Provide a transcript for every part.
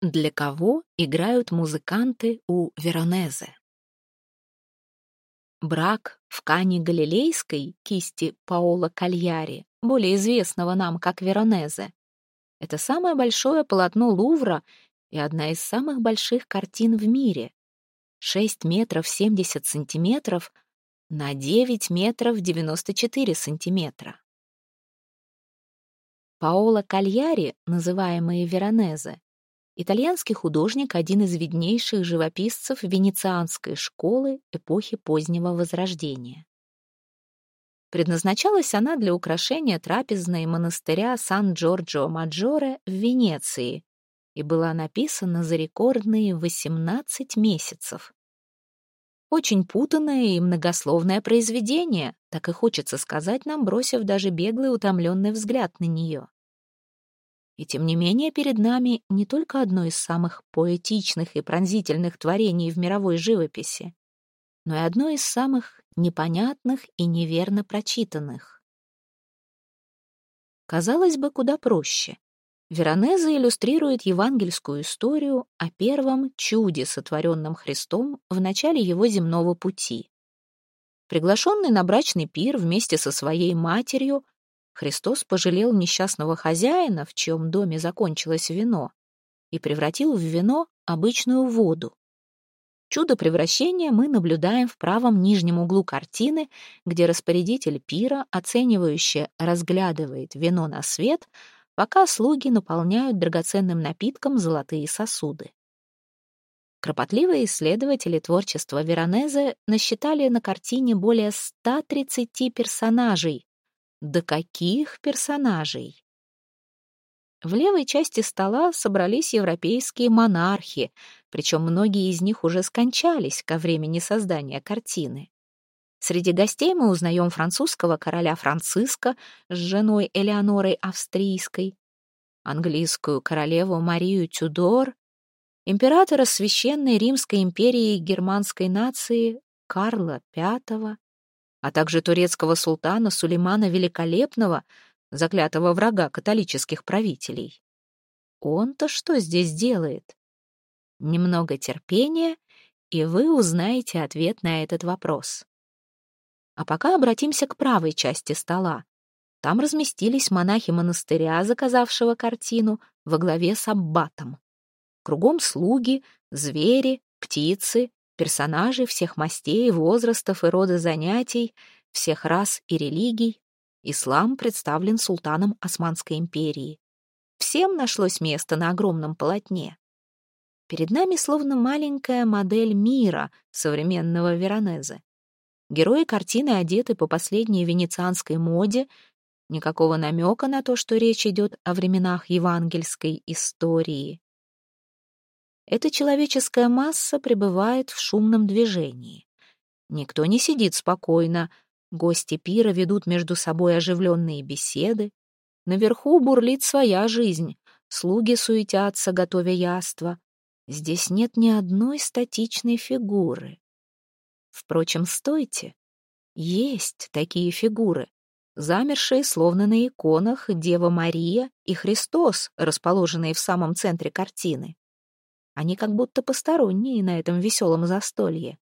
Для кого играют музыканты у Веронезе? Брак в Кане Галилейской кисти Паоло Кальяри, более известного нам как Веронезе, это самое большое полотно Лувра и одна из самых больших картин в мире. 6 метров 70 сантиметров на 9 метров 94 сантиметра. Паоло Кальяри, называемый Веронезе, итальянский художник, один из виднейших живописцев венецианской школы эпохи позднего Возрождения. Предназначалась она для украшения трапезной монастыря Сан-Джорджо-Маджоре в Венеции и была написана за рекордные 18 месяцев. Очень путанное и многословное произведение, так и хочется сказать нам, бросив даже беглый утомленный взгляд на нее. И тем не менее перед нами не только одно из самых поэтичных и пронзительных творений в мировой живописи, но и одно из самых непонятных и неверно прочитанных. Казалось бы, куда проще. Веронезе иллюстрирует евангельскую историю о первом чуде, сотворенном Христом в начале его земного пути. Приглашенный на брачный пир вместе со своей матерью, Христос пожалел несчастного хозяина, в чьем доме закончилось вино, и превратил в вино обычную воду. Чудо превращения мы наблюдаем в правом нижнем углу картины, где распорядитель пира, оценивающе разглядывает вино на свет, пока слуги наполняют драгоценным напитком золотые сосуды. Кропотливые исследователи творчества Веронезе насчитали на картине более 130 персонажей, да каких персонажей! В левой части стола собрались европейские монархи, причем многие из них уже скончались ко времени создания картины. Среди гостей мы узнаем французского короля Франциска с женой Элеонорой Австрийской, английскую королеву Марию Тюдор, императора Священной Римской империи германской нации Карла V, а также турецкого султана Сулеймана Великолепного, заклятого врага католических правителей. Он-то что здесь делает? Немного терпения, и вы узнаете ответ на этот вопрос. А пока обратимся к правой части стола. Там разместились монахи монастыря, заказавшего картину, во главе с аббатом. Кругом слуги, звери, птицы, персонажи всех мастей, возрастов и рода занятий, всех рас и религий. Ислам представлен султаном Османской империи. Всем нашлось место на огромном полотне. Перед нами словно маленькая модель мира современного Веронезе. Герои картины одеты по последней венецианской моде, никакого намека на то, что речь идет о временах евангельской истории. Эта человеческая масса пребывает в шумном движении. Никто не сидит спокойно, гости пира ведут между собой оживленные беседы. Наверху бурлит своя жизнь, слуги суетятся, готовя яства. Здесь нет ни одной статичной фигуры. Впрочем, стойте. Есть такие фигуры, замершие словно на иконах Дева Мария и Христос, расположенные в самом центре картины. Они как будто посторонние на этом веселом застолье.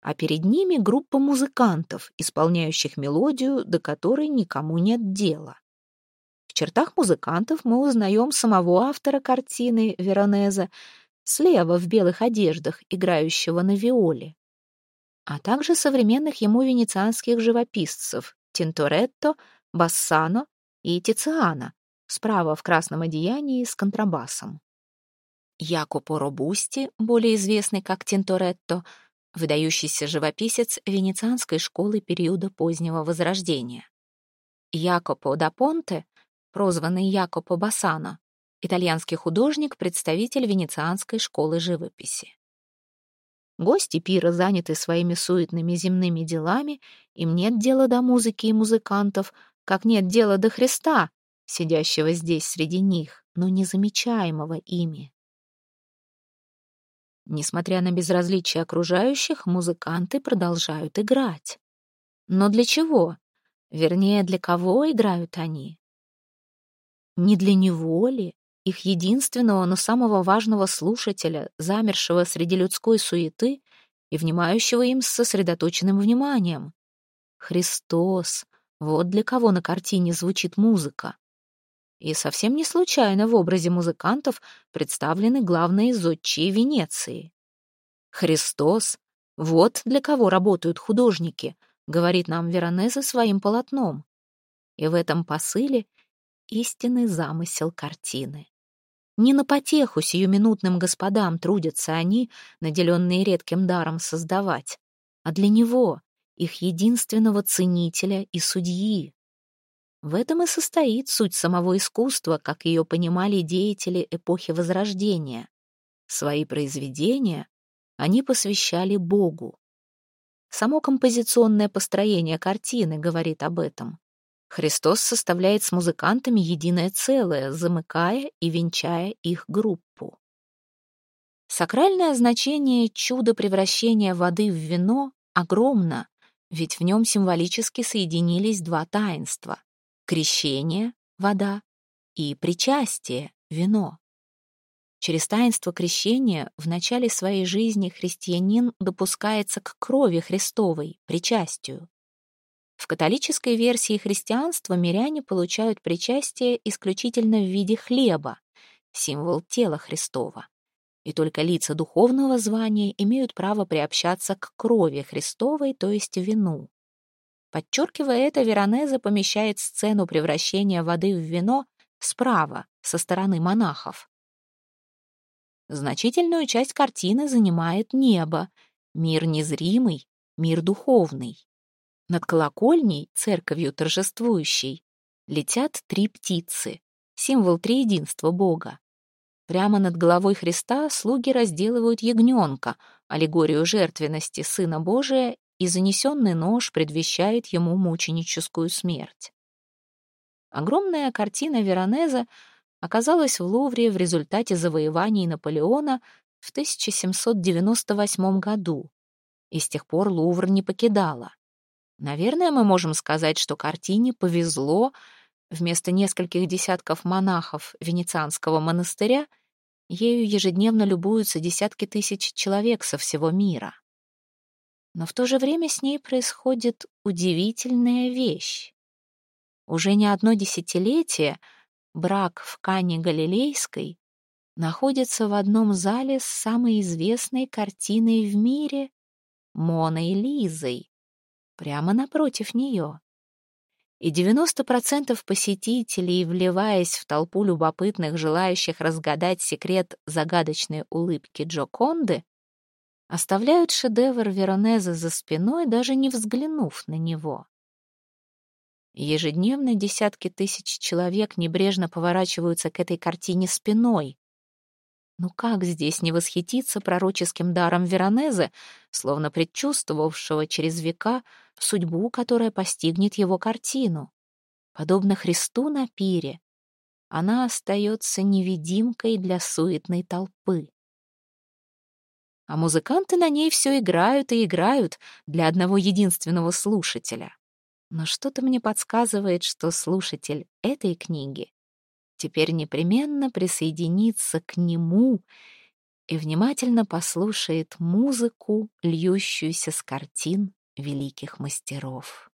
А перед ними группа музыкантов, исполняющих мелодию, до которой никому нет дела. В чертах музыкантов мы узнаем самого автора картины Веронеза, слева в белых одеждах, играющего на виоле, а также современных ему венецианских живописцев Тинторетто, Бассано и Тициана, справа в красном одеянии с контрабасом. Якопо Робусти, более известный как Тинторетто, выдающийся живописец венецианской школы периода позднего Возрождения. Якопо да Понте, прозванный Якопо Бассано, итальянский художник, представитель венецианской школы живописи. Гости пира заняты своими суетными земными делами, им нет дела до музыки и музыкантов, как нет дела до Христа, сидящего здесь среди них, но незамечаемого ими. Несмотря на безразличие окружающих, музыканты продолжают играть. Но для чего? Вернее, для кого играют они? Не для него ли? их единственного, но самого важного слушателя, замершего среди людской суеты и внимающего им с сосредоточенным вниманием. Христос, вот для кого на картине звучит музыка. И совсем не случайно в образе музыкантов представлены главные зодчие Венеции. Христос, вот для кого работают художники, говорит нам Веронезе своим полотном. И в этом посыле истинный замысел картины. Не на потеху сиюминутным господам трудятся они, наделенные редким даром создавать, а для него, их единственного ценителя и судьи. В этом и состоит суть самого искусства, как ее понимали деятели эпохи Возрождения. Свои произведения они посвящали Богу. Само композиционное построение картины говорит об этом. Христос составляет с музыкантами единое целое, замыкая и венчая их группу. Сакральное значение чуда превращения воды в вино огромно, ведь в нем символически соединились два таинства — крещение — вода и причастие — вино. Через таинство крещения в начале своей жизни христианин допускается к крови Христовой, причастию. В католической версии христианства миряне получают причастие исключительно в виде хлеба, символ тела Христова. И только лица духовного звания имеют право приобщаться к крови Христовой, то есть вину. Подчеркивая это, Веронезе помещает сцену превращения воды в вино справа, со стороны монахов. Значительную часть картины занимает небо, мир незримый, мир духовный. Над колокольней, церковью торжествующей, летят три птицы, символ триединства Бога. Прямо над головой Христа слуги разделывают ягненка, аллегорию жертвенности Сына Божия, и занесенный нож предвещает ему мученическую смерть. Огромная картина Веронеза оказалась в Лувре в результате завоеваний Наполеона в 1798 году, и с тех пор Лувр не покидала. Наверное, мы можем сказать, что картине повезло. Вместо нескольких десятков монахов Венецианского монастыря ею ежедневно любуются десятки тысяч человек со всего мира. Но в то же время с ней происходит удивительная вещь. Уже не одно десятилетие брак в Кане Галилейской находится в одном зале с самой известной картиной в мире — Моной Лизой, прямо напротив нее. И 90% посетителей, вливаясь в толпу любопытных, желающих разгадать секрет загадочной улыбки Джоконды, оставляют шедевр Веронезе за спиной, даже не взглянув на него. Ежедневно десятки тысяч человек небрежно поворачиваются к этой картине спиной, ну как здесь не восхититься пророческим даром Веронезе, словно предчувствовавшего через века судьбу, которая постигнет его картину? Подобно Христу на пире, она остается невидимкой для суетной толпы. А музыканты на ней все играют и играют для одного единственного слушателя. Но что-то мне подсказывает, что слушатель этой книги теперь непременно присоединится к нему и внимательно послушает музыку, льющуюся с картин великих мастеров.